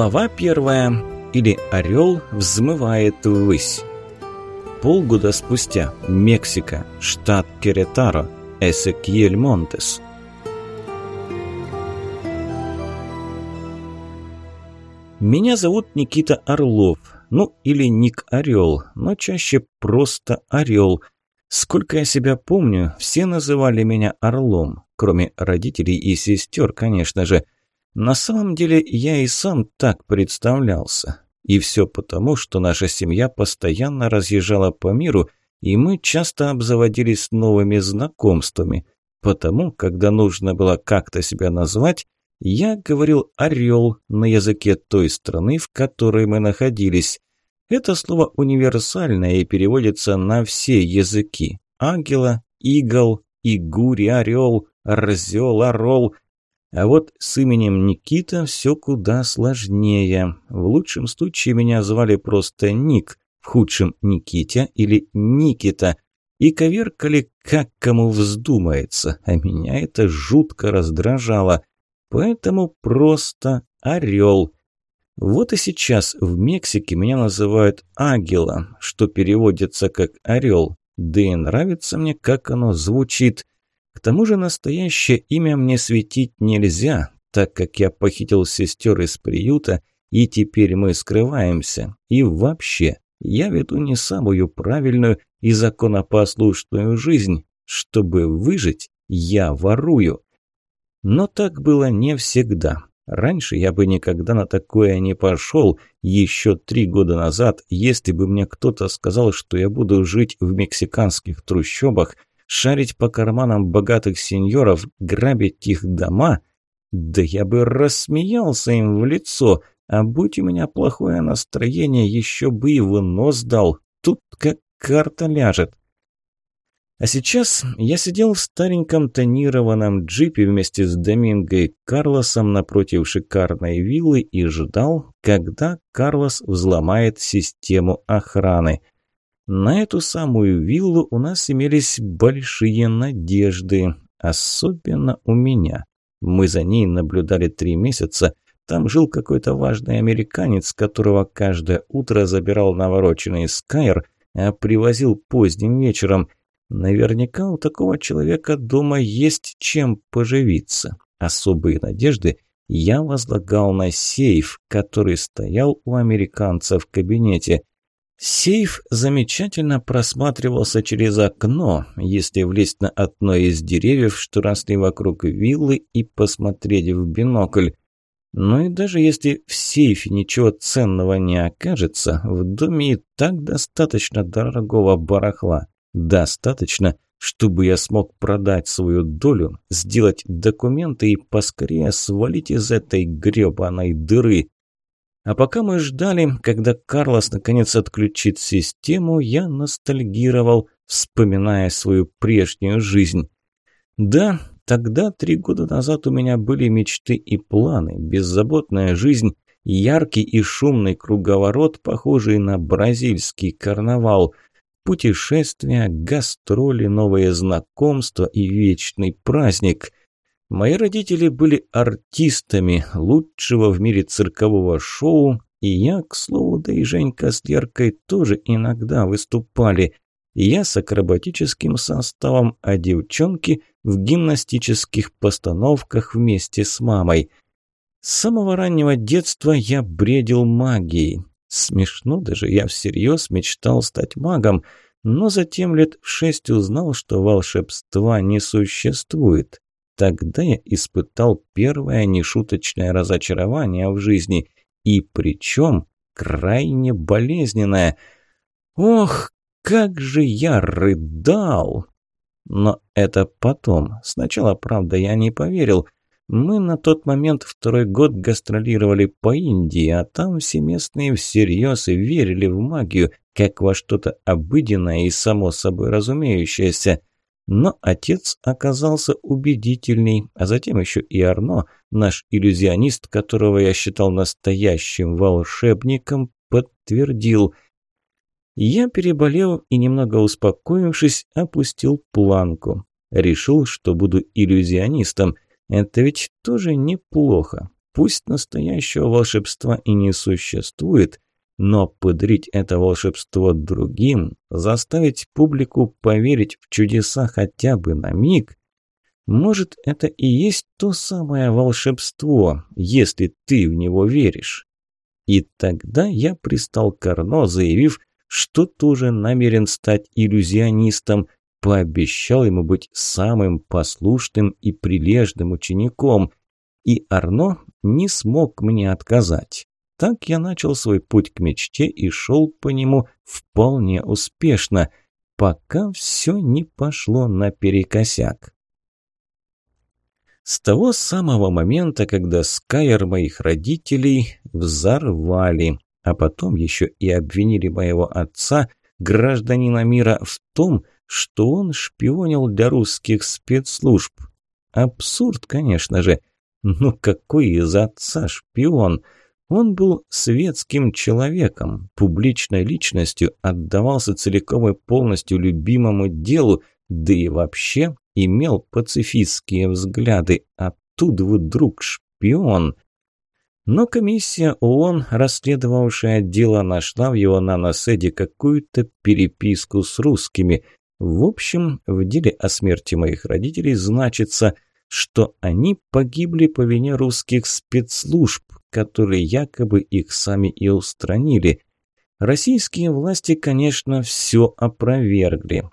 Глава первая. Или «Орел взмывает ввысь». Полгода спустя. Мексика. Штат Керетаро. Эсекьель Монтес. Меня зовут Никита Орлов. Ну, или Ник Орел, но чаще просто Орел. Сколько я себя помню, все называли меня Орлом, кроме родителей и сестер, конечно же – на самом деле я и сам так представлялся. И все потому, что наша семья постоянно разъезжала по миру, и мы часто обзаводились новыми знакомствами. Потому, когда нужно было как-то себя назвать, я говорил «орел» на языке той страны, в которой мы находились. Это слово универсальное и переводится на все языки. Ангела, игл, игури, орел, рзел, орол – а вот с именем Никита все куда сложнее. В лучшем случае меня звали просто Ник, в худшем Никитя или Никита. И коверкали, как кому вздумается, а меня это жутко раздражало. Поэтому просто Орел. Вот и сейчас в Мексике меня называют Агила, что переводится как Орел. Да и нравится мне, как оно звучит. К тому же настоящее имя мне светить нельзя, так как я похитил сестер из приюта, и теперь мы скрываемся. И вообще, я веду не самую правильную и законопослушную жизнь. Чтобы выжить, я ворую. Но так было не всегда. Раньше я бы никогда на такое не пошел. Еще три года назад, если бы мне кто-то сказал, что я буду жить в мексиканских трущобах – шарить по карманам богатых сеньоров, грабить их дома? Да я бы рассмеялся им в лицо, а будь у меня плохое настроение, еще бы его нос дал. Тут как карта ляжет. А сейчас я сидел в стареньком тонированном джипе вместе с Доминго Карлосом напротив шикарной виллы и ждал, когда Карлос взломает систему охраны. На эту самую виллу у нас имелись большие надежды, особенно у меня. Мы за ней наблюдали три месяца. Там жил какой-то важный американец, которого каждое утро забирал навороченный Скайр, а привозил поздним вечером. Наверняка у такого человека дома есть чем поживиться. Особые надежды я возлагал на сейф, который стоял у американца в кабинете. Сейф замечательно просматривался через окно, если влезть на одно из деревьев, что росли вокруг виллы, и посмотреть в бинокль. Но и даже если в сейфе ничего ценного не окажется, в доме и так достаточно дорогого барахла. Достаточно, чтобы я смог продать свою долю, сделать документы и поскорее свалить из этой гребаной дыры. А пока мы ждали, когда Карлос наконец отключит систему, я ностальгировал, вспоминая свою прежнюю жизнь. Да, тогда, три года назад, у меня были мечты и планы, беззаботная жизнь, яркий и шумный круговорот, похожий на бразильский карнавал, путешествия, гастроли, новые знакомства и вечный праздник – Мои родители были артистами лучшего в мире циркового шоу, и я, к слову, да и Женька с Леркой тоже иногда выступали. Я с акробатическим составом, а девчонки в гимнастических постановках вместе с мамой. С самого раннего детства я бредил магией. Смешно даже, я всерьез мечтал стать магом, но затем лет в шесть узнал, что волшебства не существует. Тогда я испытал первое нешуточное разочарование в жизни, и причем крайне болезненное. Ох, как же я рыдал! Но это потом. Сначала, правда, я не поверил. Мы на тот момент второй год гастролировали по Индии, а там все местные всерьез верили в магию, как во что-то обыденное и само собой разумеющееся. Но отец оказался убедительней, а затем еще и Арно, наш иллюзионист, которого я считал настоящим волшебником, подтвердил. Я переболел и, немного успокоившись, опустил планку. Решил, что буду иллюзионистом. Это ведь тоже неплохо. Пусть настоящего волшебства и не существует, но подарить это волшебство другим, заставить публику поверить в чудеса хотя бы на миг, может, это и есть то самое волшебство, если ты в него веришь. И тогда я пристал к Арно, заявив, что тоже намерен стать иллюзионистом, пообещал ему быть самым послушным и прилежным учеником, и Арно не смог мне отказать. Так я начал свой путь к мечте и шел по нему вполне успешно, пока все не пошло наперекосяк. С того самого момента, когда Скайер моих родителей взорвали, а потом еще и обвинили моего отца, гражданина мира, в том, что он шпионил для русских спецслужб. Абсурд, конечно же. Ну какой из отца шпион? Он был светским человеком, публичной личностью, отдавался целиком и полностью любимому делу, да и вообще имел пацифистские взгляды. А тут вдруг шпион. Но комиссия ООН, расследовавшая дело, нашла в его наноседе какую-то переписку с русскими. В общем, в деле о смерти моих родителей значится, что они погибли по вине русских спецслужб, которые якобы их сами и устранили. Российские власти, конечно, все опровергли.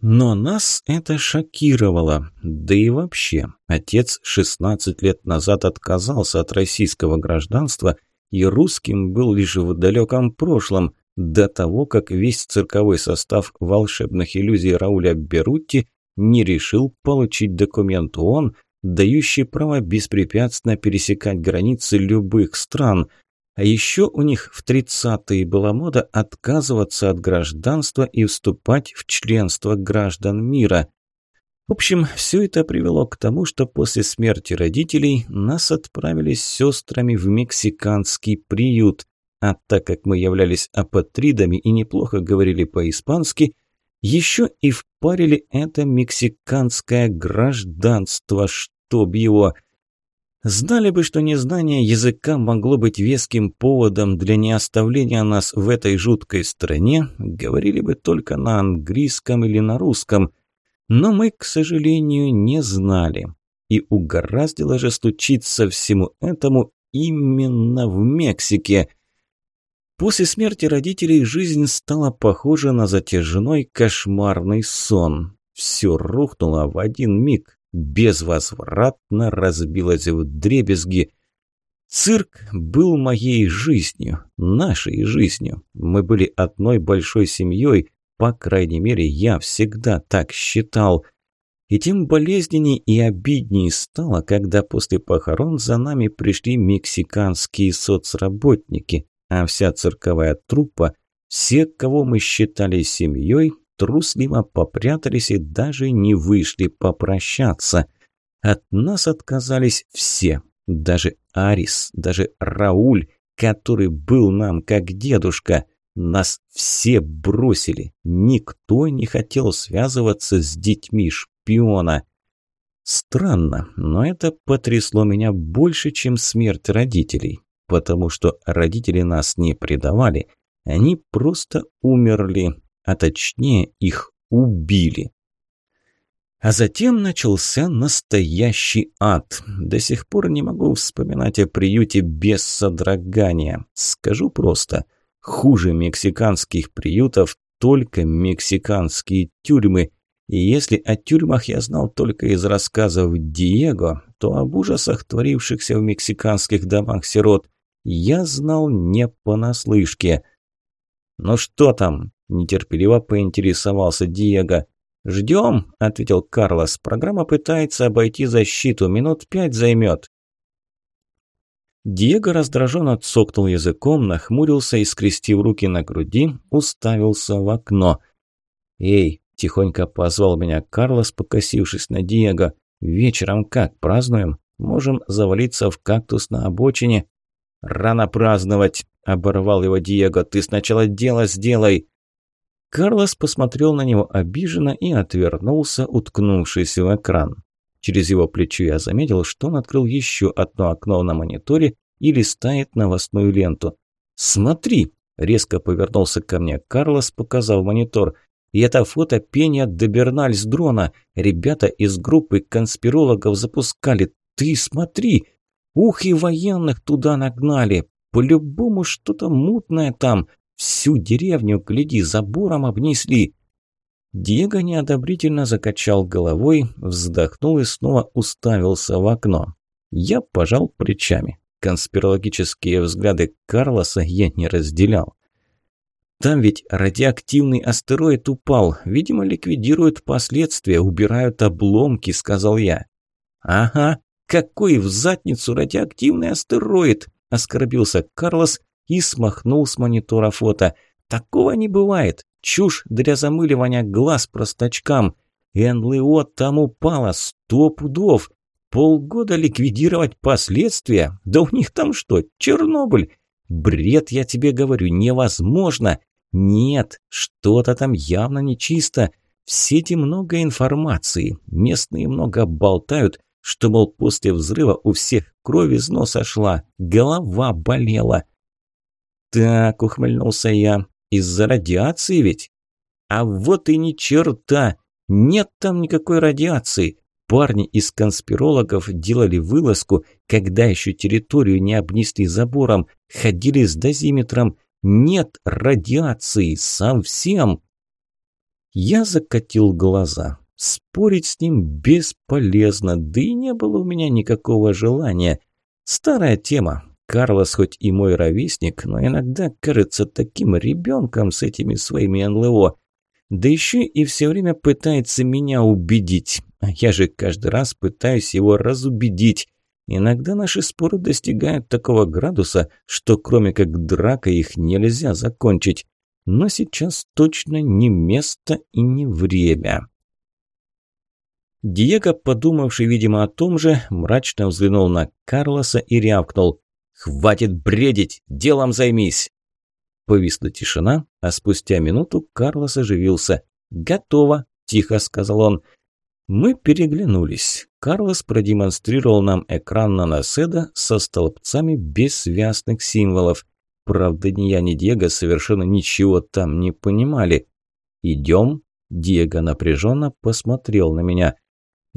Но нас это шокировало. Да и вообще, отец 16 лет назад отказался от российского гражданства и русским был лишь в далеком прошлом, до того, как весь цирковой состав волшебных иллюзий Рауля Берутти не решил получить документ ООН, дающий право беспрепятственно пересекать границы любых стран. А еще у них в 30-е была мода отказываться от гражданства и вступать в членство граждан мира. В общем, все это привело к тому, что после смерти родителей нас отправили с сестрами в мексиканский приют. А так как мы являлись апатридами и неплохо говорили по-испански, еще и впарили это мексиканское гражданство, чтоб его. Знали бы, что незнание языка могло быть веским поводом для неоставления нас в этой жуткой стране, говорили бы только на английском или на русском. Но мы, к сожалению, не знали. И угораздило же стучиться всему этому именно в Мексике. После смерти родителей жизнь стала похожа на затяжной кошмарный сон. Все рухнуло в один миг, безвозвратно разбилось в дребезги. Цирк был моей жизнью, нашей жизнью. Мы были одной большой семьей, по крайней мере, я всегда так считал. И тем болезненней и обидней стало, когда после похорон за нами пришли мексиканские соцработники, а вся цирковая труппа, все, кого мы считали семьей, трусливо попрятались и даже не вышли попрощаться. От нас отказались все, даже Арис, даже Рауль, который был нам как дедушка. Нас все бросили, никто не хотел связываться с детьми шпиона. Странно, но это потрясло меня больше, чем смерть родителей потому что родители нас не предавали, они просто умерли, а точнее их убили. А затем начался настоящий ад. До сих пор не могу вспоминать о приюте без содрогания. Скажу просто, хуже мексиканских приютов только мексиканские тюрьмы. И если о тюрьмах я знал только из рассказов Диего, то об ужасах, творившихся в мексиканских домах сирот, я знал не понаслышке. «Ну что там?» – нетерпеливо поинтересовался Диего. «Ждем», – ответил Карлос. «Программа пытается обойти защиту. Минут пять займет». Диего раздраженно цокнул языком, нахмурился и, скрестив руки на груди, уставился в окно. «Эй!» – тихонько позвал меня Карлос, покосившись на Диего. «Вечером как, празднуем? Можем завалиться в кактус на обочине, «Рано праздновать!» – оборвал его Диего. «Ты сначала дело сделай!» Карлос посмотрел на него обиженно и отвернулся, уткнувшись в экран. Через его плечо я заметил, что он открыл еще одно окно на мониторе и листает новостную ленту. «Смотри!» – резко повернулся ко мне Карлос, показав монитор. «И это фото пения Доберналь с дрона. Ребята из группы конспирологов запускали. Ты смотри! Ух, и военных туда нагнали! По-любому что-то мутное там. Всю деревню, гляди, забором обнесли. Диего неодобрительно закачал головой, вздохнул и снова уставился в окно. Я пожал плечами. Конспирологические взгляды Карлоса я не разделял. Там ведь радиоактивный астероид упал. Видимо, ликвидируют последствия, убирают обломки, сказал я. Ага, какой в задницу радиоактивный астероид? Оскорбился Карлос и смахнул с монитора фото. Такого не бывает. Чушь для замыливания глаз простачкам. НЛО там упало сто пудов. Полгода ликвидировать последствия? Да у них там что, Чернобыль? Бред, я тебе говорю, невозможно. Нет, что-то там явно нечисто. В сети много информации. Местные много болтают, что, мол, после взрыва у всех кровь из носа шла, голова болела. «Так», – ухмыльнулся я, – «из-за радиации ведь?» «А вот и ни черта! Нет там никакой радиации!» Парни из конспирологов делали вылазку, когда еще территорию не обнесли забором, ходили с дозиметром. Нет радиации совсем. Я закатил глаза. Спорить с ним бесполезно, да и не было у меня никакого желания. Старая тема. Карлос хоть и мой ровесник, но иногда кажется таким ребенком с этими своими НЛО. Да еще и все время пытается меня убедить. А я же каждый раз пытаюсь его разубедить. Иногда наши споры достигают такого градуса, что кроме как драка их нельзя закончить. Но сейчас точно не место и не время. Диего, подумавший, видимо, о том же, мрачно взглянул на Карлоса и рявкнул. «Хватит бредить! Делом займись!» Повисла тишина, а спустя минуту Карлос оживился. «Готово!» – тихо сказал он. Мы переглянулись. Карлос продемонстрировал нам экран наноседа со столбцами бессвязных символов. Правда, ни я, ни Диего совершенно ничего там не понимали. «Идем?» Диего напряженно посмотрел на меня.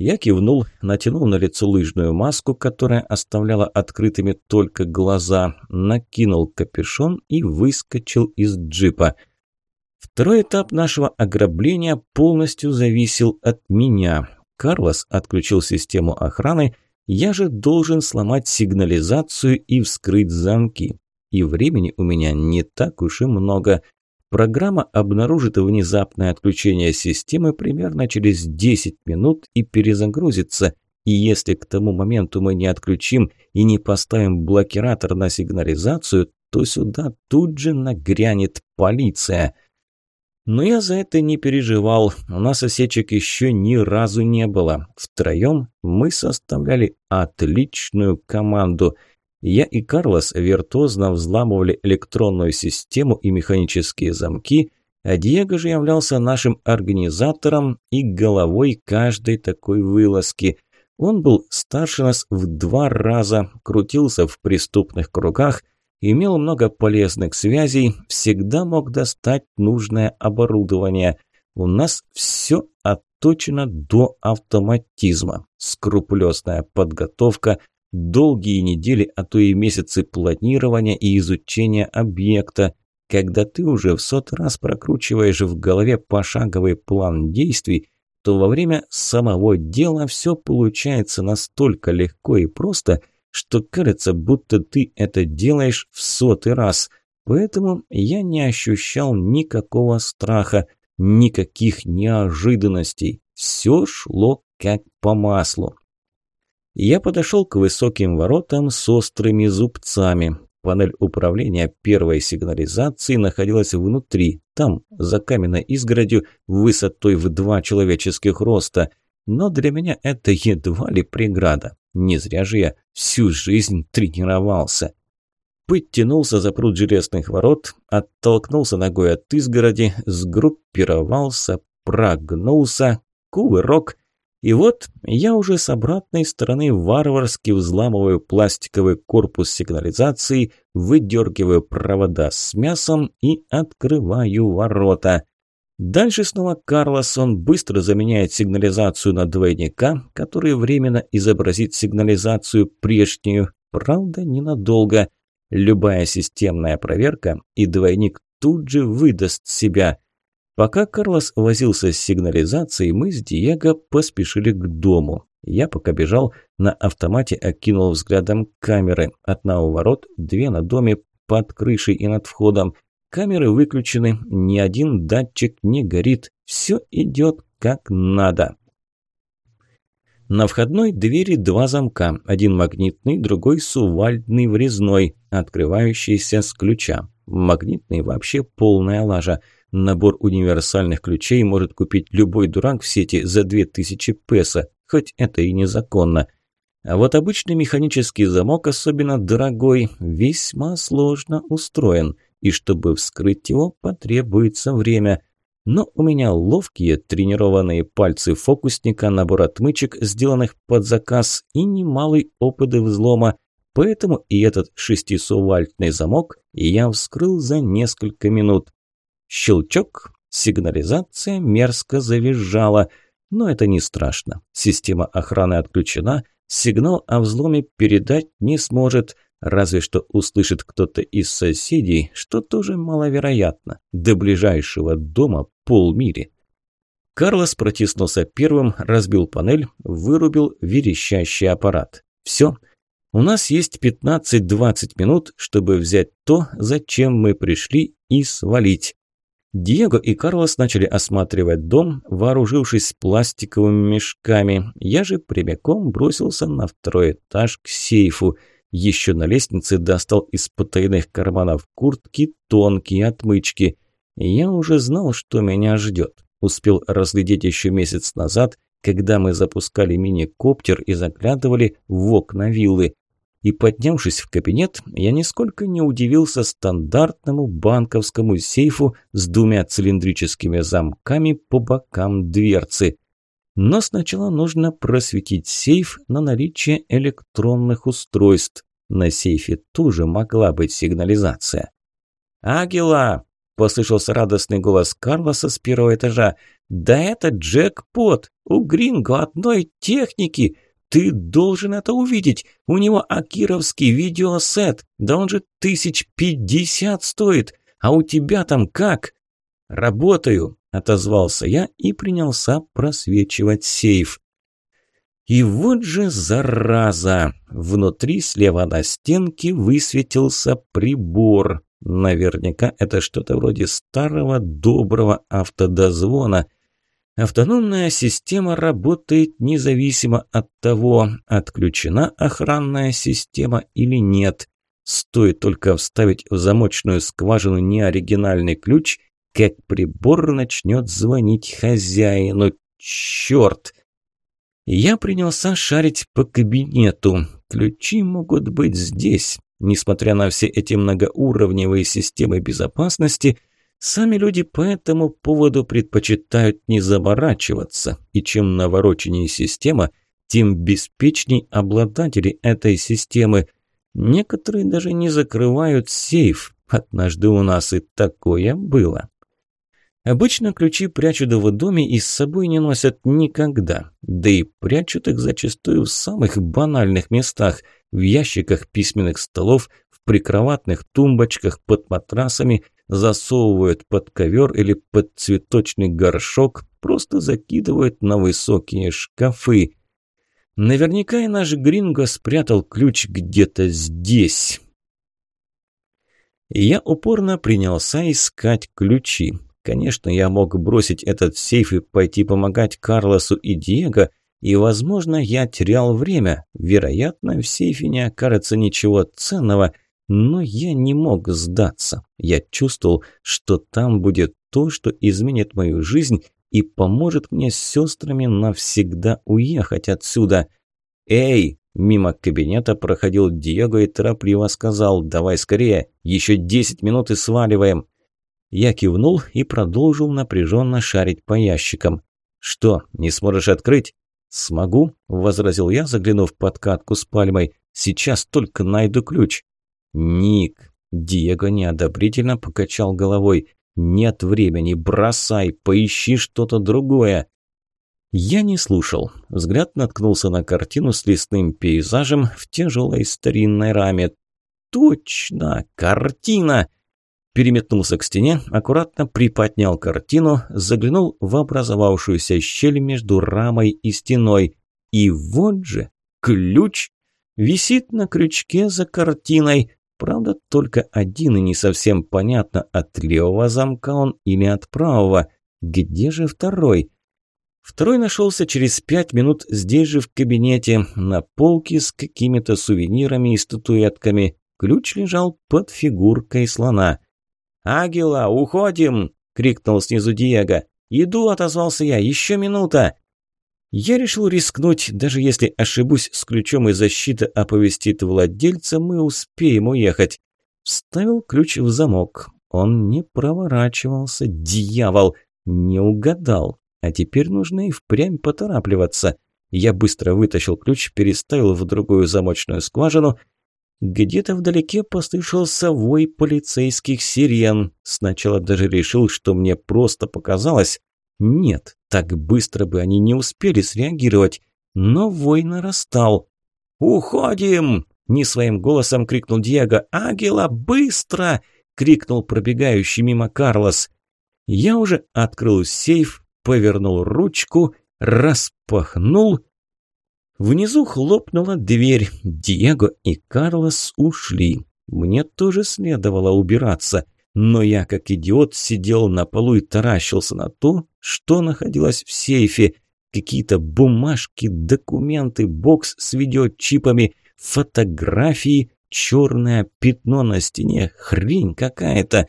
Я кивнул, натянул на лицо лыжную маску, которая оставляла открытыми только глаза, накинул капюшон и выскочил из джипа. Второй этап нашего ограбления полностью зависел от меня. Карлос отключил систему охраны, я же должен сломать сигнализацию и вскрыть замки. И времени у меня не так уж и много – Программа обнаружит внезапное отключение системы примерно через 10 минут и перезагрузится. И если к тому моменту мы не отключим и не поставим блокиратор на сигнализацию, то сюда тут же нагрянет полиция. Но я за это не переживал. У нас осечек еще ни разу не было. Втроем мы составляли отличную команду – я и Карлос виртуозно взламывали электронную систему и механические замки, а Диего же являлся нашим организатором и головой каждой такой вылазки. Он был старше нас в два раза, крутился в преступных кругах, имел много полезных связей, всегда мог достать нужное оборудование. У нас все отточено до автоматизма. Скрупулезная подготовка – долгие недели, а то и месяцы планирования и изучения объекта, когда ты уже в сот раз прокручиваешь в голове пошаговый план действий, то во время самого дела все получается настолько легко и просто, что кажется, будто ты это делаешь в сотый раз. Поэтому я не ощущал никакого страха, никаких неожиданностей. Все шло как по маслу. Я подошел к высоким воротам с острыми зубцами. Панель управления первой сигнализации находилась внутри, там, за каменной изгородью, высотой в два человеческих роста. Но для меня это едва ли преграда. Не зря же я всю жизнь тренировался. Подтянулся за пруд железных ворот, оттолкнулся ногой от изгороди, сгруппировался, прогнулся, кувырок – И вот я уже с обратной стороны варварски взламываю пластиковый корпус сигнализации, выдергиваю провода с мясом и открываю ворота. Дальше снова Карлос, он быстро заменяет сигнализацию на двойника, который временно изобразит сигнализацию прежнюю, правда ненадолго. Любая системная проверка, и двойник тут же выдаст себя – Пока Карлос возился с сигнализацией, мы с Диего поспешили к дому. Я пока бежал, на автомате окинул взглядом камеры. Одна у ворот, две на доме, под крышей и над входом. Камеры выключены, ни один датчик не горит. Все идет как надо. На входной двери два замка. Один магнитный, другой сувальдный врезной, открывающийся с ключа. Магнитный вообще полная лажа. Набор универсальных ключей может купить любой дурак в сети за 2000 песо, хоть это и незаконно. А вот обычный механический замок, особенно дорогой, весьма сложно устроен, и чтобы вскрыть его, потребуется время. Но у меня ловкие тренированные пальцы фокусника, набор отмычек, сделанных под заказ, и немалый опыт взлома, поэтому и этот шестисувальтный замок я вскрыл за несколько минут. Щелчок, сигнализация мерзко завизжала. Но это не страшно. Система охраны отключена, сигнал о взломе передать не сможет, разве что услышит кто-то из соседей, что тоже маловероятно. До ближайшего дома полмили. Карлос протиснулся первым, разбил панель, вырубил верещащий аппарат. Все. У нас есть 15-20 минут, чтобы взять то, зачем мы пришли, и свалить. Диего и Карлос начали осматривать дом, вооружившись пластиковыми мешками. Я же прямиком бросился на второй этаж к сейфу. Еще на лестнице достал из потайных карманов куртки тонкие отмычки. Я уже знал, что меня ждет. Успел разглядеть еще месяц назад, когда мы запускали мини-коптер и заглядывали в окна виллы и, поднявшись в кабинет, я нисколько не удивился стандартному банковскому сейфу с двумя цилиндрическими замками по бокам дверцы. Но сначала нужно просветить сейф на наличие электронных устройств. На сейфе тоже могла быть сигнализация. «Агила!» – послышался радостный голос Карлоса с первого этажа. «Да это джекпот! У Гринго одной техники!» Ты должен это увидеть. У него акировский видеосет. Да он же тысяч пятьдесят стоит. А у тебя там как? Работаю, отозвался я и принялся просвечивать сейф. И вот же зараза! Внутри слева на стенке высветился прибор. Наверняка это что-то вроде старого доброго автодозвона – Автономная система работает независимо от того, отключена охранная система или нет. Стоит только вставить в замочную скважину неоригинальный ключ, как прибор начнет звонить хозяину. Черт! Я принялся шарить по кабинету. Ключи могут быть здесь. Несмотря на все эти многоуровневые системы безопасности – Сами люди по этому поводу предпочитают не заморачиваться, и чем навороченнее система, тем беспечней обладатели этой системы. Некоторые даже не закрывают сейф. Однажды у нас и такое было. Обычно ключи прячут в доме и с собой не носят никогда. Да и прячут их зачастую в самых банальных местах – в ящиках письменных столов, в прикроватных тумбочках, под матрасами – засовывают под ковер или под цветочный горшок, просто закидывают на высокие шкафы. Наверняка и наш Гринго спрятал ключ где-то здесь. Я упорно принялся искать ключи. Конечно, я мог бросить этот сейф и пойти помогать Карлосу и Диего, и, возможно, я терял время. Вероятно, в сейфе не окажется ничего ценного – но я не мог сдаться. Я чувствовал, что там будет то, что изменит мою жизнь и поможет мне с сестрами навсегда уехать отсюда. «Эй!» Мимо кабинета проходил Диего и торопливо сказал «Давай скорее, еще десять минут и сваливаем». Я кивнул и продолжил напряженно шарить по ящикам. «Что, не сможешь открыть?» «Смогу», – возразил я, заглянув под катку с пальмой. «Сейчас только найду ключ». «Ник», – Диего неодобрительно покачал головой. «Нет времени, бросай, поищи что-то другое». Я не слушал. Взгляд наткнулся на картину с лесным пейзажем в тяжелой старинной раме. «Точно! Картина!» Переметнулся к стене, аккуратно приподнял картину, заглянул в образовавшуюся щель между рамой и стеной. И вот же ключ висит на крючке за картиной. Правда, только один и не совсем понятно, от левого замка он или от правого. Где же второй? Второй нашелся через пять минут здесь же в кабинете, на полке с какими-то сувенирами и статуэтками. Ключ лежал под фигуркой слона. «Агила, уходим!» – крикнул снизу Диего. «Иду!» – отозвался я. «Еще минута!» Я решил рискнуть, даже если ошибусь с ключом и защита оповестит владельца, мы успеем уехать. Вставил ключ в замок. Он не проворачивался, дьявол, не угадал. А теперь нужно и впрямь поторапливаться. Я быстро вытащил ключ, переставил в другую замочную скважину где-то вдалеке послышался вой полицейских сирен. Сначала даже решил, что мне просто показалось. Нет, так быстро бы они не успели среагировать. Но вой нарастал. «Уходим!» – не своим голосом крикнул Диего. «Агила, быстро!» – крикнул пробегающий мимо Карлос. Я уже открыл сейф, повернул ручку, распахнул – Внизу хлопнула дверь. Диего и Карлос ушли. Мне тоже следовало убираться. Но я, как идиот, сидел на полу и таращился на то, что находилось в сейфе. Какие-то бумажки, документы, бокс с видеочипами, фотографии, черное пятно на стене, хрень какая-то.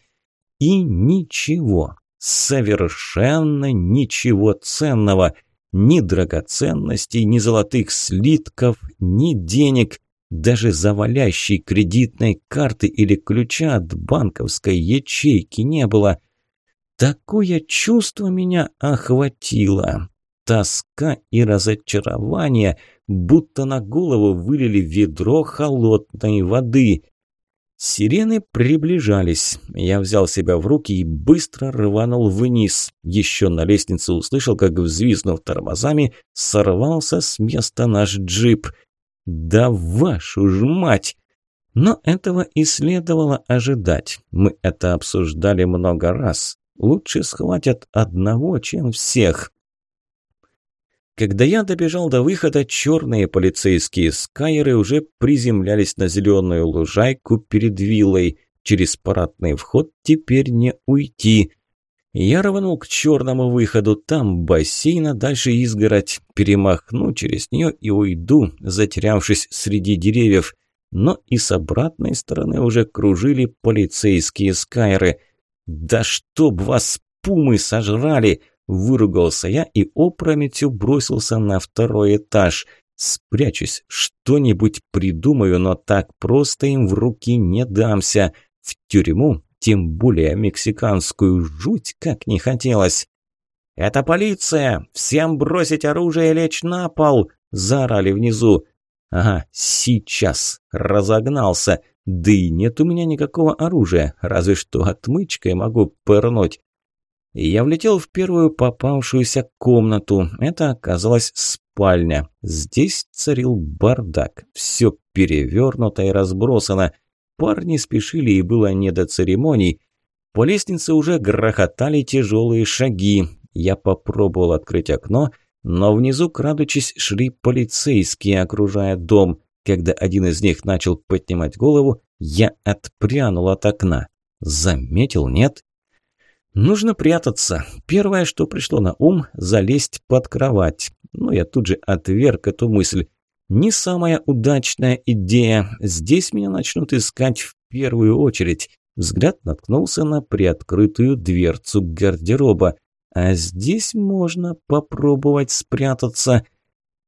И ничего, совершенно ничего ценного – ни драгоценностей, ни золотых слитков, ни денег, даже завалящей кредитной карты или ключа от банковской ячейки не было. Такое чувство меня охватило. Тоска и разочарование, будто на голову вылили ведро холодной воды. Сирены приближались. Я взял себя в руки и быстро рванул вниз. Еще на лестнице услышал, как, взвизнув тормозами, сорвался с места наш джип. «Да вашу ж мать!» Но этого и следовало ожидать. Мы это обсуждали много раз. Лучше схватят одного, чем всех. Когда я добежал до выхода, черные полицейские скайеры уже приземлялись на зеленую лужайку перед виллой. Через парадный вход теперь не уйти. Я рванул к черному выходу, там бассейн, а дальше изгородь. Перемахну через нее и уйду, затерявшись среди деревьев. Но и с обратной стороны уже кружили полицейские скайеры. «Да чтоб вас пумы сожрали!» Выругался я и опрометью бросился на второй этаж. Спрячусь, что-нибудь придумаю, но так просто им в руки не дамся. В тюрьму, тем более мексиканскую, жуть как не хотелось. «Это полиция! Всем бросить оружие и лечь на пол!» – заорали внизу. «Ага, сейчас!» – разогнался. «Да и нет у меня никакого оружия, разве что отмычкой могу пырнуть. Я влетел в первую попавшуюся комнату. Это оказалась спальня. Здесь царил бардак. Все перевернуто и разбросано. Парни спешили, и было не до церемоний. По лестнице уже грохотали тяжелые шаги. Я попробовал открыть окно, но внизу, крадучись, шли полицейские, окружая дом. Когда один из них начал поднимать голову, я отпрянул от окна. Заметил, нет? Нужно прятаться. Первое, что пришло на ум – залезть под кровать. Но я тут же отверг эту мысль. Не самая удачная идея. Здесь меня начнут искать в первую очередь. Взгляд наткнулся на приоткрытую дверцу гардероба. А здесь можно попробовать спрятаться.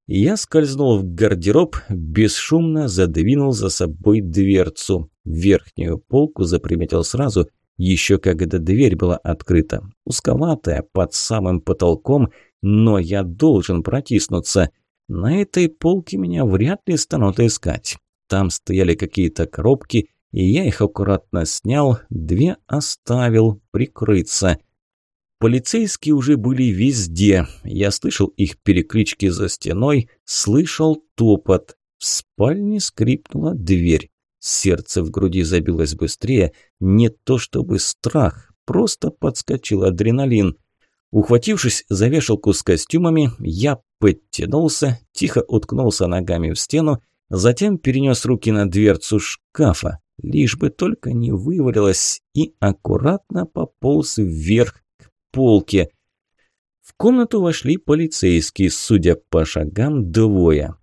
Я скользнул в гардероб, бесшумно задвинул за собой дверцу. Верхнюю полку заприметил сразу – еще когда дверь была открыта. Узковатая, под самым потолком, но я должен протиснуться. На этой полке меня вряд ли станут искать. Там стояли какие-то коробки, и я их аккуратно снял, две оставил прикрыться. Полицейские уже были везде. Я слышал их переклички за стеной, слышал топот. В спальне скрипнула дверь. Сердце в груди забилось быстрее. Не то чтобы страх, просто подскочил адреналин. Ухватившись за вешалку с костюмами, я подтянулся, тихо уткнулся ногами в стену, затем перенес руки на дверцу шкафа, лишь бы только не вывалилось, и аккуратно пополз вверх к полке. В комнату вошли полицейские, судя по шагам, двое.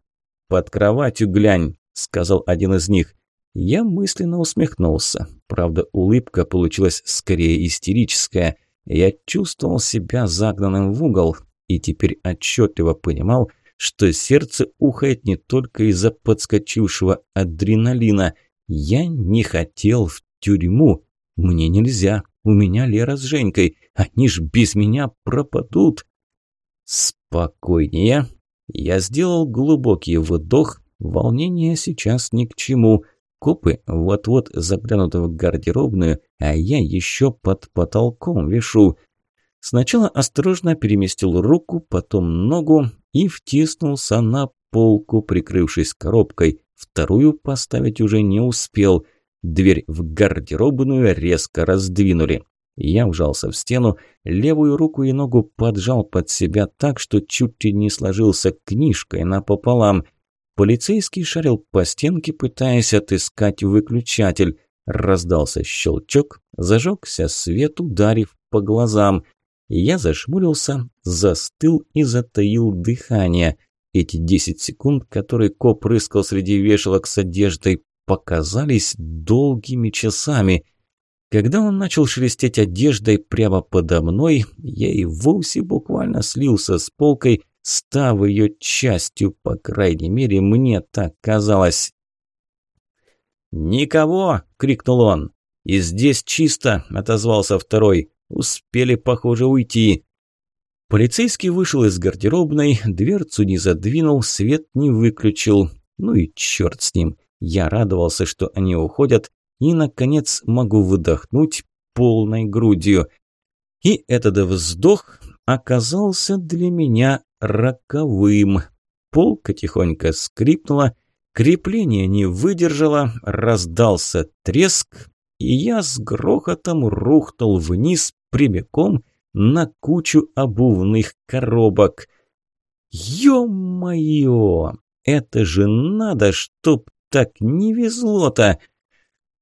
«Под кроватью глянь», – сказал один из них. Я мысленно усмехнулся. Правда, улыбка получилась скорее истерическая – я чувствовал себя загнанным в угол и теперь отчетливо понимал, что сердце ухает не только из-за подскочившего адреналина. Я не хотел в тюрьму. Мне нельзя. У меня Лера с Женькой. Они ж без меня пропадут. Спокойнее. Я сделал глубокий вдох. Волнение сейчас ни к чему. Копы вот-вот заглянут в гардеробную, а я еще под потолком вешу. Сначала осторожно переместил руку, потом ногу и втиснулся на полку, прикрывшись коробкой. Вторую поставить уже не успел. Дверь в гардеробную резко раздвинули. Я вжался в стену, левую руку и ногу поджал под себя так, что чуть ли не сложился книжкой напополам – Полицейский шарил по стенке, пытаясь отыскать выключатель. Раздался щелчок, зажегся свет, ударив по глазам. Я зашмурился, застыл и затаил дыхание. Эти десять секунд, которые коп рыскал среди вешалок с одеждой, показались долгими часами. Когда он начал шелестеть одеждой прямо подо мной, я и вовсе буквально слился с полкой, став ее частью, по крайней мере, мне так казалось. «Никого!» – крикнул он. «И здесь чисто!» – отозвался второй. «Успели, похоже, уйти!» Полицейский вышел из гардеробной, дверцу не задвинул, свет не выключил. Ну и черт с ним. Я радовался, что они уходят, и, наконец, могу выдохнуть полной грудью. И этот вздох оказался для меня роковым. Полка тихонько скрипнула, крепление не выдержало, раздался треск, и я с грохотом рухнул вниз прямиком на кучу обувных коробок. Ё-моё! Это же надо, чтоб так не везло-то!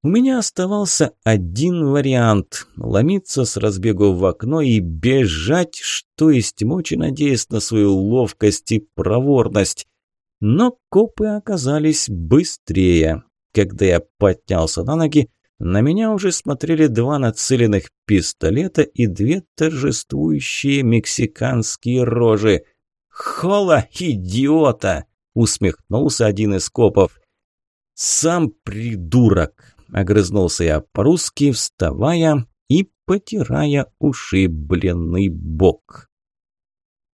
У меня оставался один вариант – ломиться с разбегу в окно и бежать, что есть мочи, надеясь на свою ловкость и проворность. Но копы оказались быстрее. Когда я поднялся на ноги, на меня уже смотрели два нацеленных пистолета и две торжествующие мексиканские рожи. «Хола, идиота!» – усмехнулся один из копов. «Сам придурок!» Огрызнулся я по-русски, вставая и потирая ушибленный бок.